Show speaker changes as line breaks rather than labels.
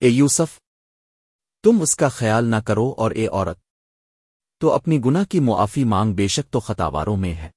اے یوسف، تم اس کا خیال نہ کرو اور اے عورت، تو اپنی گناہ کی معافی مانگ بے شک تو خطاواروں میں ہے۔